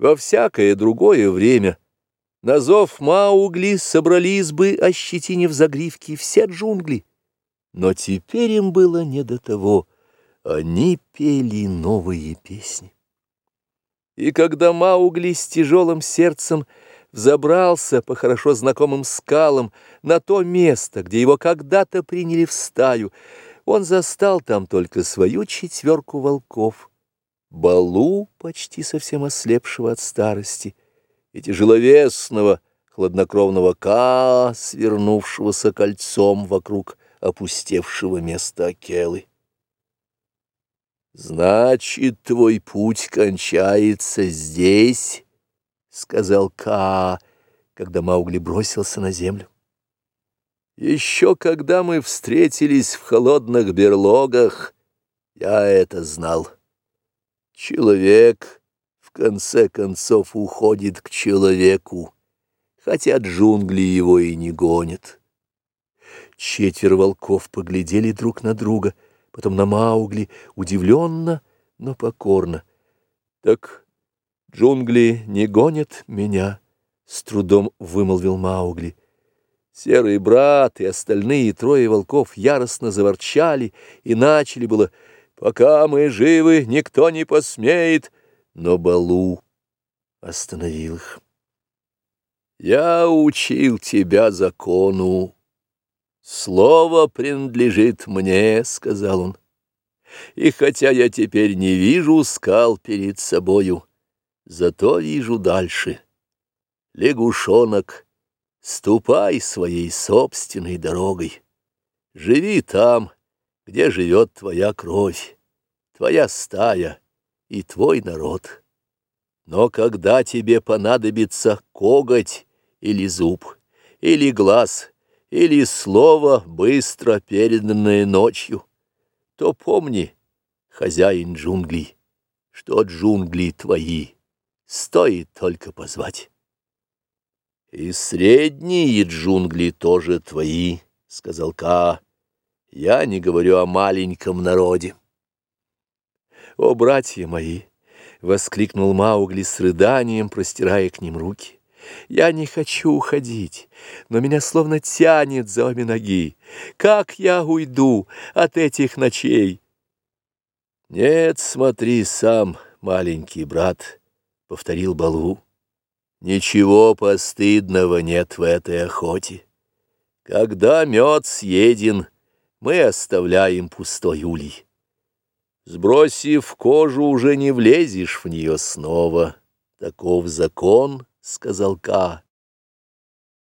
Во всякое другое время на зов Маугли собрались бы, ощетинив загривки, все джунгли. Но теперь им было не до того. Они пели новые песни. И когда Маугли с тяжелым сердцем взобрался по хорошо знакомым скалам на то место, где его когда-то приняли в стаю, он застал там только свою четверку волков, Балу, почти совсем ослепшего от старости, и тяжеловесного, хладнокровного Ка, свернувшегося кольцом вокруг опустевшего места Акелы. «Значит, твой путь кончается здесь», — сказал Ка, когда Маугли бросился на землю. «Еще когда мы встретились в холодных берлогах, я это знал. Человек, в конце концов, уходит к человеку, хотя джунгли его и не гонят». Четверо волков поглядели друг на друга — потом на Маугли, удивленно, но покорно. «Так джунгли не гонят меня?» — с трудом вымолвил Маугли. Серый брат и остальные трое волков яростно заворчали и начали было «Пока мы живы, никто не посмеет!» Но Балу остановил их. «Я учил тебя закону», «Слово принадлежит мне», — сказал он. «И хотя я теперь не вижу скал перед собою, зато вижу дальше. Лягушонок, ступай своей собственной дорогой. Живи там, где живет твоя кровь, твоя стая и твой народ. Но когда тебе понадобится коготь или зуб, или глаз — или слово, быстро переданное ночью, то помни, хозяин джунглей, что джунгли твои, стоит только позвать. И средние джунгли тоже твои, — сказал Ка. Я не говорю о маленьком народе. О, братья мои! — воскликнул Маугли с рыданием, простирая к ним руки. Я не хочу уходить, но меня словно тянет за обе ноги. Как я уйду от этих ночей? Нет, смотри сам, маленький брат, — повторил Балу. Ничего постыдного нет в этой охоте. Когда мед съеден, мы оставляем пустой улей. Сбросив кожу, уже не влезешь в нее снова. Таков закон — сказал Ка.